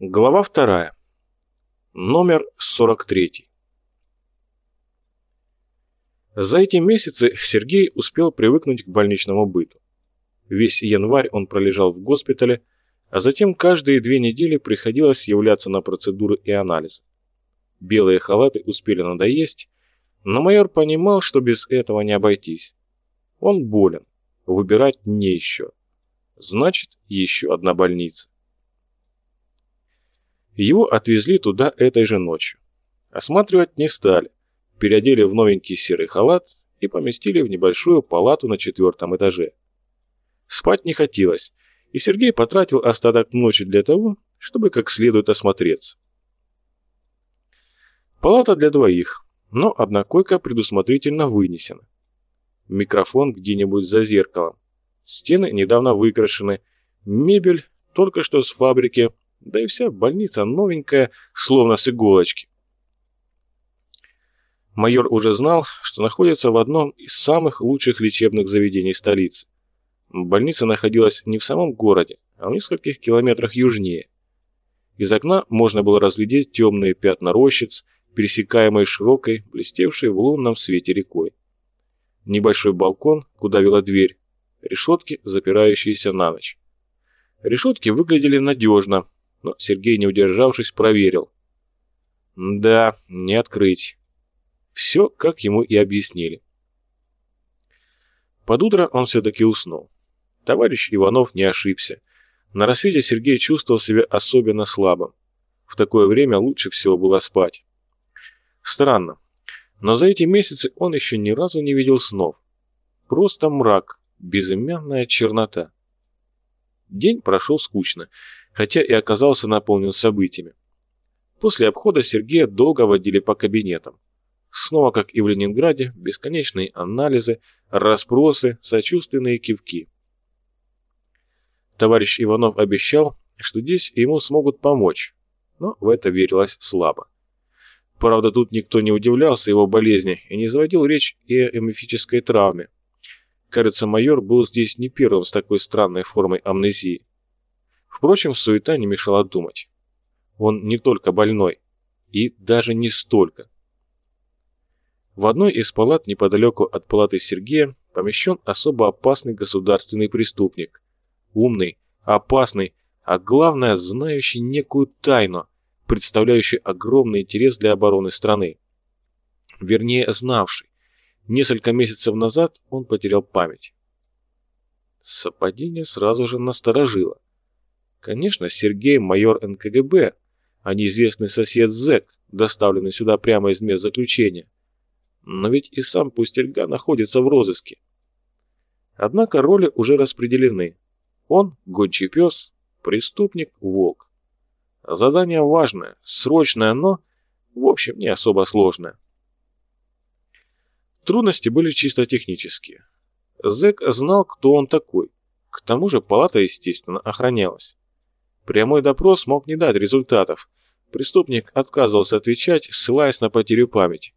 Глава вторая. Номер 43. За эти месяцы Сергей успел привыкнуть к больничному быту. Весь январь он пролежал в госпитале, а затем каждые две недели приходилось являться на процедуры и анализы. Белые халаты успели надоесть, но майор понимал, что без этого не обойтись. Он болен, выбирать не еще. Значит, еще одна больница. Его отвезли туда этой же ночью. Осматривать не стали, переодели в новенький серый халат и поместили в небольшую палату на четвертом этаже. Спать не хотелось, и Сергей потратил остаток ночи для того, чтобы как следует осмотреться. Палата для двоих, но одна койка предусмотрительно вынесена. Микрофон где-нибудь за зеркалом. Стены недавно выкрашены, мебель только что с фабрики – да и вся больница новенькая, словно с иголочки. Майор уже знал, что находится в одном из самых лучших лечебных заведений столицы. Больница находилась не в самом городе, а в нескольких километрах южнее. Из окна можно было разглядеть темные пятна рощиц, пересекаемые широкой, блестевшей в лунном свете рекой. Небольшой балкон, куда вела дверь, решетки, запирающиеся на ночь. Решетки выглядели надежно, но Сергей, не удержавшись, проверил. Да, не открыть. Все, как ему и объяснили. Под утро он все-таки уснул. Товарищ Иванов не ошибся. На рассвете Сергей чувствовал себя особенно слабым. В такое время лучше всего было спать. Странно, но за эти месяцы он еще ни разу не видел снов. Просто мрак, безымянная чернота. День прошел скучно, хотя и оказался наполнен событиями. После обхода Сергея долго водили по кабинетам. Снова, как и в Ленинграде, бесконечные анализы, расспросы, сочувственные кивки. Товарищ Иванов обещал, что здесь ему смогут помочь, но в это верилось слабо. Правда, тут никто не удивлялся его болезни и не заводил речь и о эмифической травме. Кажется, майор был здесь не первым с такой странной формой амнезии. Впрочем, суета не мешала думать. Он не только больной, и даже не столько. В одной из палат неподалеку от палаты Сергея помещен особо опасный государственный преступник. Умный, опасный, а главное, знающий некую тайну, представляющий огромный интерес для обороны страны. Вернее, знавший. Несколько месяцев назад он потерял память. Совпадение сразу же насторожило. Конечно, Сергей майор НКГБ, а неизвестный сосед Зэк, доставленный сюда прямо из мест заключения. Но ведь и сам Пустерга находится в розыске. Однако роли уже распределены. Он – гончий пес, преступник – волк. Задание важное, срочное, но, в общем, не особо сложное. Трудности были чисто технические. Зэк знал, кто он такой. К тому же палата, естественно, охранялась. Прямой допрос мог не дать результатов. Преступник отказывался отвечать, ссылаясь на потерю памяти.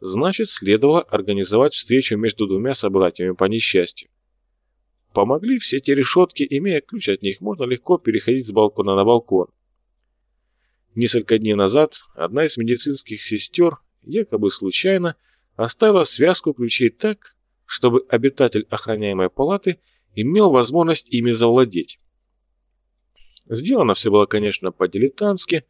Значит, следовало организовать встречу между двумя собратьями по несчастью. Помогли все те решетки, имея ключ от них, можно легко переходить с балкона на балкон. Несколько дней назад одна из медицинских сестер, якобы случайно, оставила связку ключей так, чтобы обитатель охраняемой палаты имел возможность ими завладеть. Сделано все было, конечно, по-дилетантски,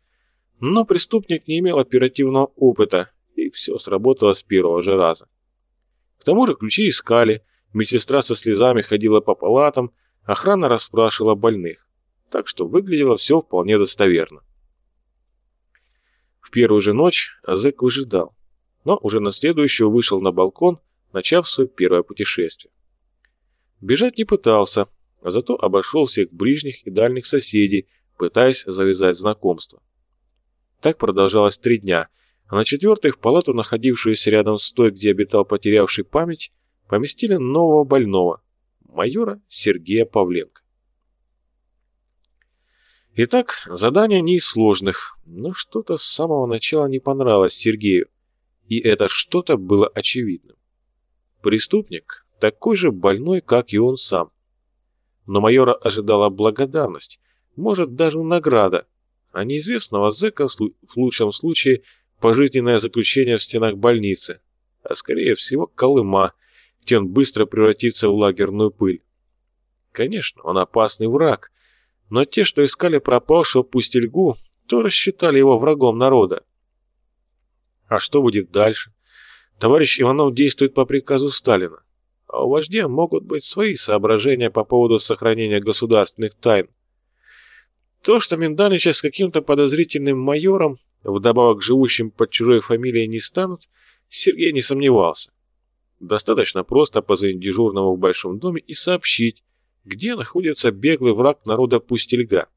но преступник не имел оперативного опыта, и все сработало с первого же раза. К тому же ключи искали, медсестра со слезами ходила по палатам, охрана расспрашивала больных, так что выглядело все вполне достоверно. В первую же ночь Азек выжидал, но уже на следующую вышел на балкон, начав свое первое путешествие. Бежать не пытался, а зато обошел всех ближних и дальних соседей, пытаясь завязать знакомство. Так продолжалось три дня, а на четвертый в палату, находившуюся рядом с той, где обитал потерявший память, поместили нового больного, майора Сергея Павленко. Итак, задание не из сложных, но что-то с самого начала не понравилось Сергею, и это что-то было очевидным. Преступник такой же больной, как и он сам, но майора ожидала благодарность, может даже награда, а неизвестного зэка в лучшем случае пожизненное заключение в стенах больницы, а скорее всего Колыма, где он быстро превратится в лагерную пыль. Конечно, он опасный враг, но те, что искали пропавшего пустельгу, то рассчитали его врагом народа. А что будет дальше? Товарищ Иванов действует по приказу Сталина, а у вождя могут быть свои соображения по поводу сохранения государственных тайн. То, что Минданыча с каким-то подозрительным майором, вдобавок живущим под чужой фамилией, не станут, Сергей не сомневался. Достаточно просто позвонить дежурному в большом доме и сообщить, где находится беглый враг народа Пустельга.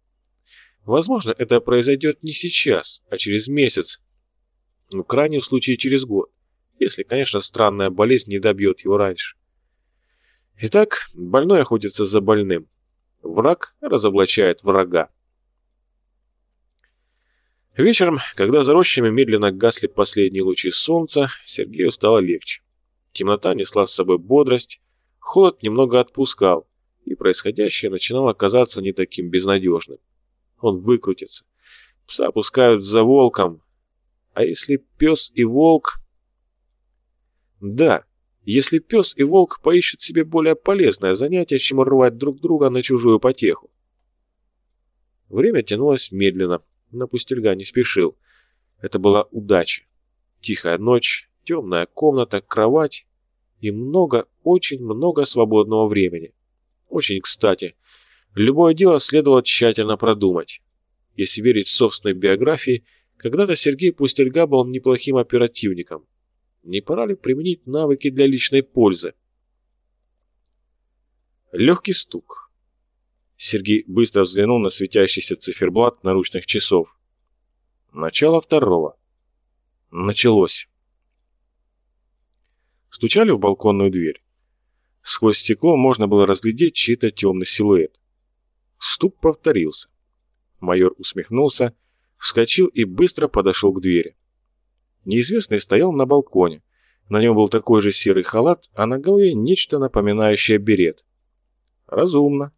Возможно, это произойдет не сейчас, а через месяц, в крайнем случае через год, если, конечно, странная болезнь не добьет его раньше. Итак, больной охотится за больным. Враг разоблачает врага. Вечером, когда за рощами медленно гасли последние лучи солнца, Сергею стало легче. Темнота несла с собой бодрость, холод немного отпускал, и происходящее начинало казаться не таким безнадежным. Он выкрутится. Пса пускают за волком. А если пес и волк... Да, если пес и волк поищут себе более полезное занятие, чем рвать друг друга на чужую потеху. Время тянулось медленно, но пустельга не спешил. Это была удача. Тихая ночь, темная комната, кровать и много, очень много свободного времени. Очень кстати. Любое дело следовало тщательно продумать. Если верить собственной биографии, когда-то Сергей Пустельга был неплохим оперативником. Не пора ли применить навыки для личной пользы? Легкий стук. Сергей быстро взглянул на светящийся циферблат наручных часов. Начало второго. Началось. Стучали в балконную дверь. Сквозь стекло можно было разглядеть чей-то темный силуэт. Стук повторился. Майор усмехнулся, вскочил и быстро подошел к двери. Неизвестный стоял на балконе. На нем был такой же серый халат, а на голове нечто напоминающее берет. Разумно.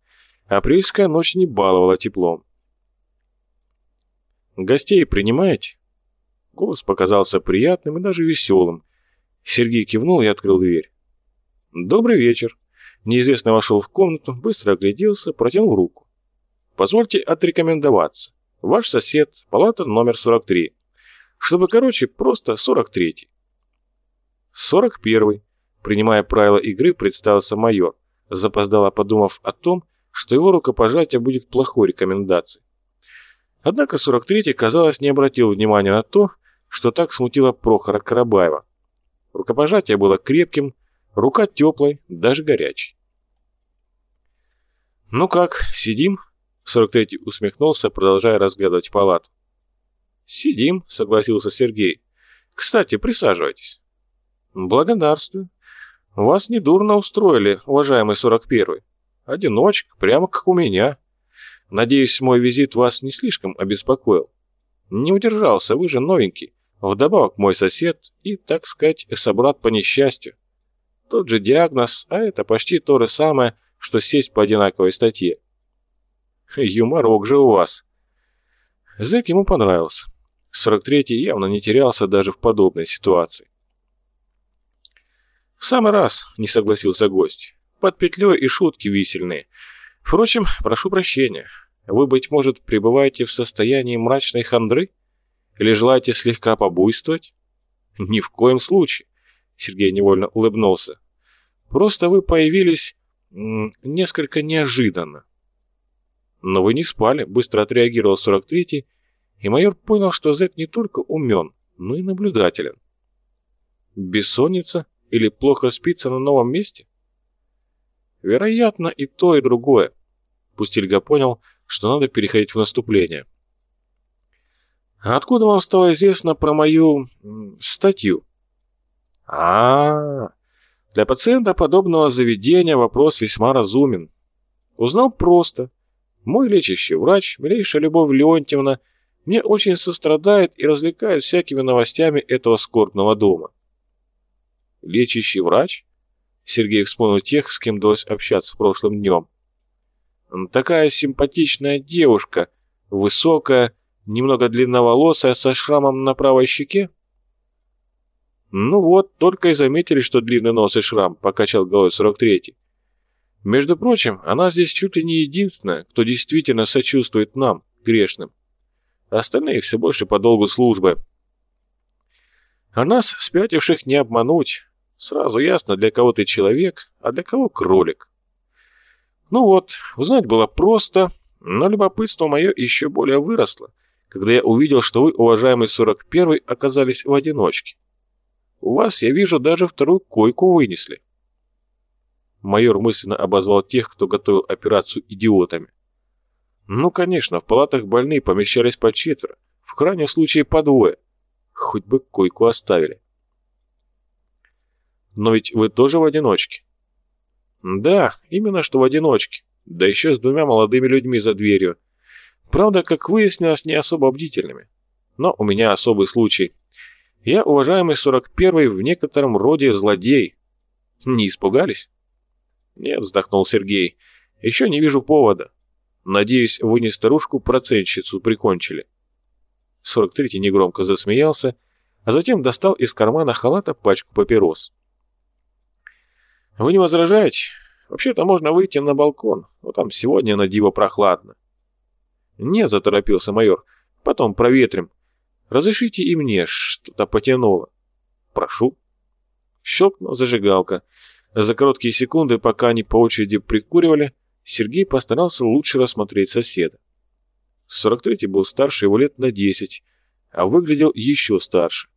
Апрельская ночь не баловала теплом. «Гостей принимаете?» Голос показался приятным и даже веселым. Сергей кивнул и открыл дверь. «Добрый вечер». Неизвестный вошел в комнату, быстро огляделся, протянул руку. «Позвольте отрекомендоваться. Ваш сосед, палата номер 43. Чтобы короче, просто 43-й». «41-й», принимая правила игры, представился майор, запоздало подумав о том, что его рукопожатие будет плохой рекомендацией. Однако 43-й, казалось, не обратил внимания на то, что так смутило Прохора Карабаева. Рукопожатие было крепким, рука теплой, даже горячей. «Ну как, сидим?» 43-й усмехнулся, продолжая разглядывать палату. «Сидим», — согласился Сергей. «Кстати, присаживайтесь». «Благодарствую. Вас недурно устроили, уважаемый 41-й. Одиночка, прямо как у меня. Надеюсь, мой визит вас не слишком обеспокоил. Не удержался, вы же новенький. Вдобавок мой сосед и, так сказать, собрат по несчастью. Тот же диагноз, а это почти то же самое, что сесть по одинаковой статье. Юморок же у вас. Зэк ему понравился. 43-й явно не терялся даже в подобной ситуации. «В самый раз», — не согласился гость. Под петлей и шутки висельные. Впрочем, прошу прощения. Вы, быть может, пребываете в состоянии мрачной хандры? Или желаете слегка побуйствовать? Ни в коем случае. Сергей невольно улыбнулся. Просто вы появились несколько неожиданно. Но вы не спали, быстро отреагировал 43-й, и майор понял, что зэк не только умен, но и наблюдателен. Бессонница или плохо спится на новом месте? Вероятно, и то, и другое. Пустильга понял, что надо переходить в наступление. Откуда вам стало известно про мою статью? А, -а, а Для пациента подобного заведения вопрос весьма разумен. Узнал просто. Мой лечащий врач, милейшая Любовь Леонтьевна, мне очень сострадает и развлекает всякими новостями этого скорбного дома. Лечащий врач? Сергей вспомнил тех, с кем удалось общаться прошлым днем. Такая симпатичная девушка, высокая, Немного длинноволосая, со шрамом на правой щеке? Ну вот, только и заметили, что длинный нос и шрам, покачал головой 43-й. Между прочим, она здесь чуть ли не единственная, кто действительно сочувствует нам, грешным. Остальные все больше по долгу службы. А нас, спятивших, не обмануть. Сразу ясно, для кого ты человек, а для кого кролик. Ну вот, узнать было просто, но любопытство мое еще более выросло, когда я увидел, что вы, уважаемый 41-й, оказались в одиночке. У вас, я вижу, даже вторую койку вынесли. Майор мысленно обозвал тех, кто готовил операцию идиотами. Ну, конечно, в палатах больные помещались по четверо, в крайнем случае по двое. Хоть бы койку оставили. Но ведь вы тоже в одиночке. Да, именно что в одиночке. Да еще с двумя молодыми людьми за дверью. Правда, как выяснилось, не особо бдительными. Но у меня особый случай. Я, уважаемый 41-й, в некотором роде злодей. Не испугались? Нет, вздохнул Сергей. Еще не вижу повода. Надеюсь, вы не старушку-процентщицу прикончили. 43-й негромко засмеялся, а затем достал из кармана халата пачку папирос. «Вы не возражаете? Вообще-то можно выйти на балкон, но там сегодня на диво прохладно». «Нет», — заторопился майор, — «потом проветрим. Разрешите и мне, что-то потянуло». «Прошу». Щелкнула зажигалка. За короткие секунды, пока они по очереди прикуривали, Сергей постарался лучше рассмотреть соседа. 43-й был старше его лет на 10, а выглядел еще старше.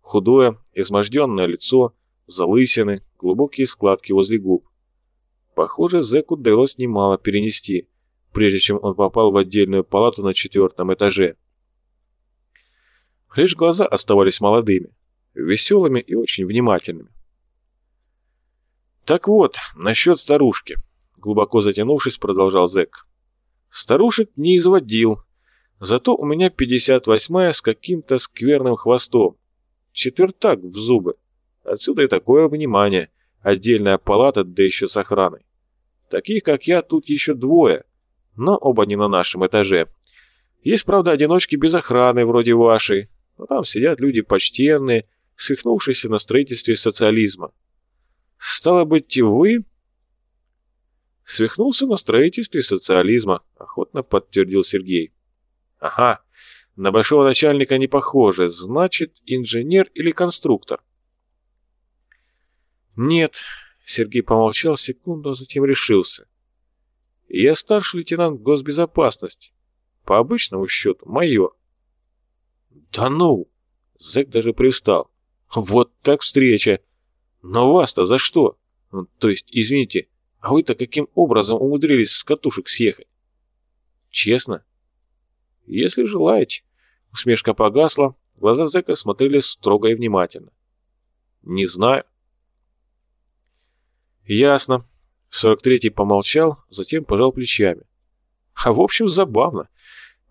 Худое, изможденное лицо, залысины, глубокие складки возле губ. Похоже, зэку удалось немало перенести, прежде чем он попал в отдельную палату на четвертом этаже. Лишь глаза оставались молодыми, веселыми и очень внимательными. «Так вот, насчет старушки», — глубоко затянувшись, продолжал зэк. «Старушек не изводил, зато у меня 58-я с каким-то скверным хвостом. Четвертак в зубы. Отсюда и такое внимание. Отдельная палата, да еще с охраной. Таких, как я, тут еще двое, но оба не на нашем этаже. Есть, правда, одиночки без охраны, вроде вашей, но там сидят люди почтенные, свихнувшиеся на строительстве социализма. Стало быть, вы... Свихнулся на строительстве социализма, охотно подтвердил Сергей. Ага, на большого начальника не похоже, значит, инженер или конструктор. «Нет», — Сергей помолчал секунду, а затем решился. «Я старший лейтенант госбезопасности. По обычному счету майор». «Да ну!» — зэк даже привстал. «Вот так встреча! Но вас-то за что? Ну, то есть, извините, а вы-то каким образом умудрились с катушек съехать?» «Честно?» «Если желаете». Усмешка погасла, глаза зэка смотрели строго и внимательно. «Не знаю. «Ясно». 43-й помолчал, затем пожал плечами. «А в общем, забавно.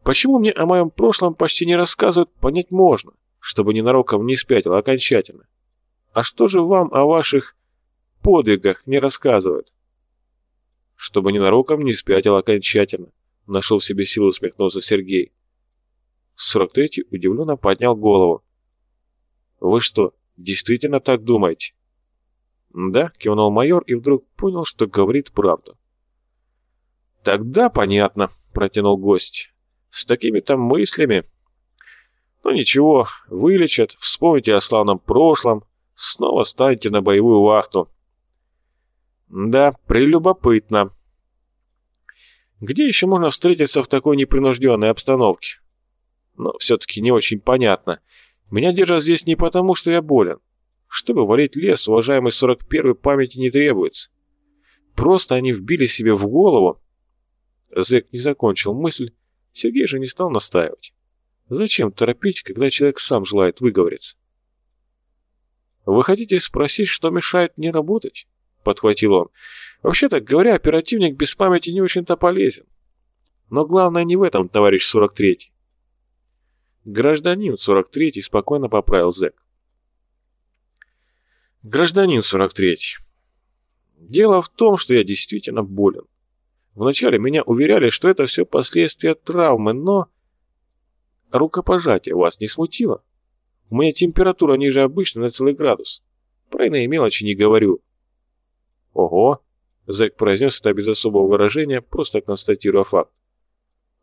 Почему мне о моем прошлом почти не рассказывают, понять можно, чтобы ненароком не спятил окончательно. А что же вам о ваших подвигах не рассказывают?» «Чтобы ненароком не спятил окончательно», — нашел в себе силу усмехнулся Сергей. 43-й удивленно поднял голову. «Вы что, действительно так думаете?» «Да», — кивнул майор и вдруг понял, что говорит правду. «Тогда понятно», — протянул гость. «С такими-то мыслями...» «Ну ничего, вылечат, вспомните о славном прошлом, снова станете на боевую вахту». «Да, прелюбопытно». «Где еще можно встретиться в такой непринужденной обстановке?» «Но все-таки не очень понятно. Меня держат здесь не потому, что я болен. Чтобы валить лес, уважаемый 41-й памяти не требуется. Просто они вбили себе в голову. Зэк не закончил мысль, Сергей же не стал настаивать. Зачем торопить, когда человек сам желает выговориться? «Вы хотите спросить, что мешает мне работать?» — подхватил он. «Вообще-то говоря, оперативник без памяти не очень-то полезен. Но главное не в этом, товарищ 43-й». Гражданин 43-й спокойно поправил зэк. Гражданин 43. Дело в том, что я действительно болен. Вначале меня уверяли, что это все последствия травмы, но... рукопожатие вас не смутило? У меня температура ниже обычной на целый градус. Про иные мелочи не говорю. Ого, Зэк произнес это без особого выражения, просто констатируя факт.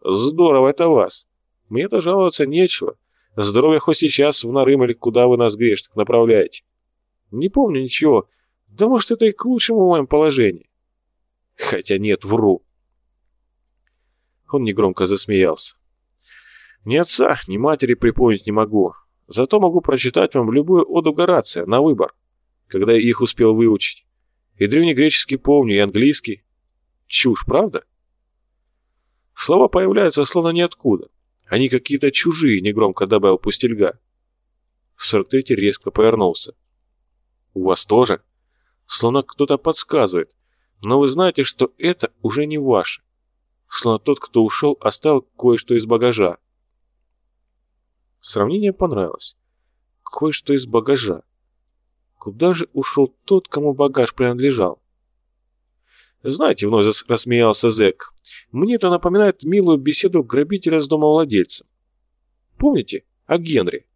Здорово это вас. Мне-то жаловаться нечего. Здоровье хоть сейчас в Нарым или куда вы нас грешных направляете. Не помню ничего. Да может это и к лучшему в моем положении. Хотя нет, вру. Он негромко засмеялся. Ни отца, ни матери припомнить не могу. Зато могу прочитать вам любую оду Горация на выбор, когда я их успел выучить. И древнегреческий помню, и английский. Чушь, правда? Слова появляются словно ниоткуда. Они какие-то чужие, негромко добавил Пустельга. 43-й резко повернулся. У вас тоже? Словно кто-то подсказывает. Но вы знаете, что это уже не ваше. Словно тот, кто ушел, оставил кое-что из багажа. Сравнение понравилось. Кое-что из багажа. Куда же ушел тот, кому багаж принадлежал? Знаете, вновь рассмеялся зэк, мне это напоминает милую беседу грабителя с домовладельцем. Помните о Генри?